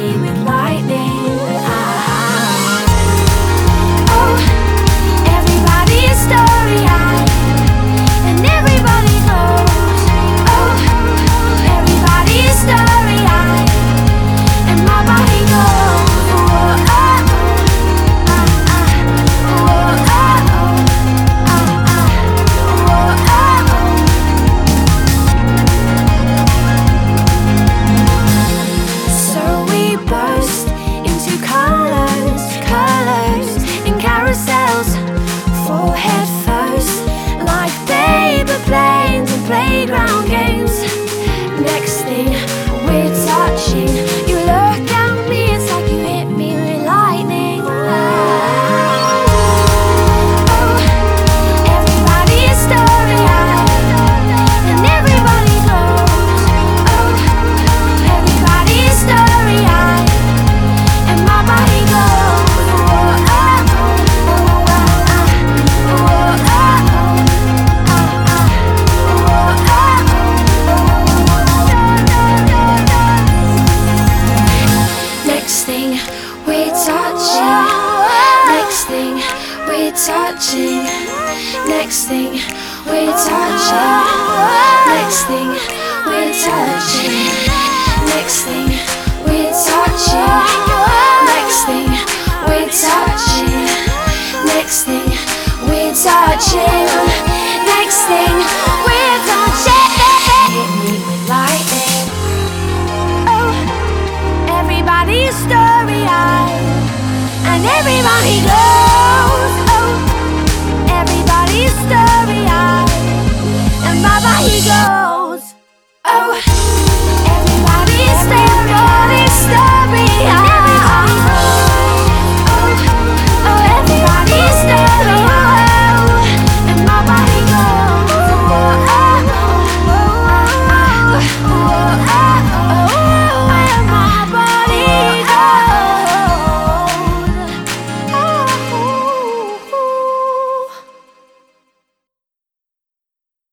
me touching. Next thing, we're touching. Next thing, we're touching. Next thing, we're touching. Next thing, we're touching. Next thing, we're touching. Next thing, we're touching. Hit me with lightning. Oh, everybody's story eye, and everybody goes.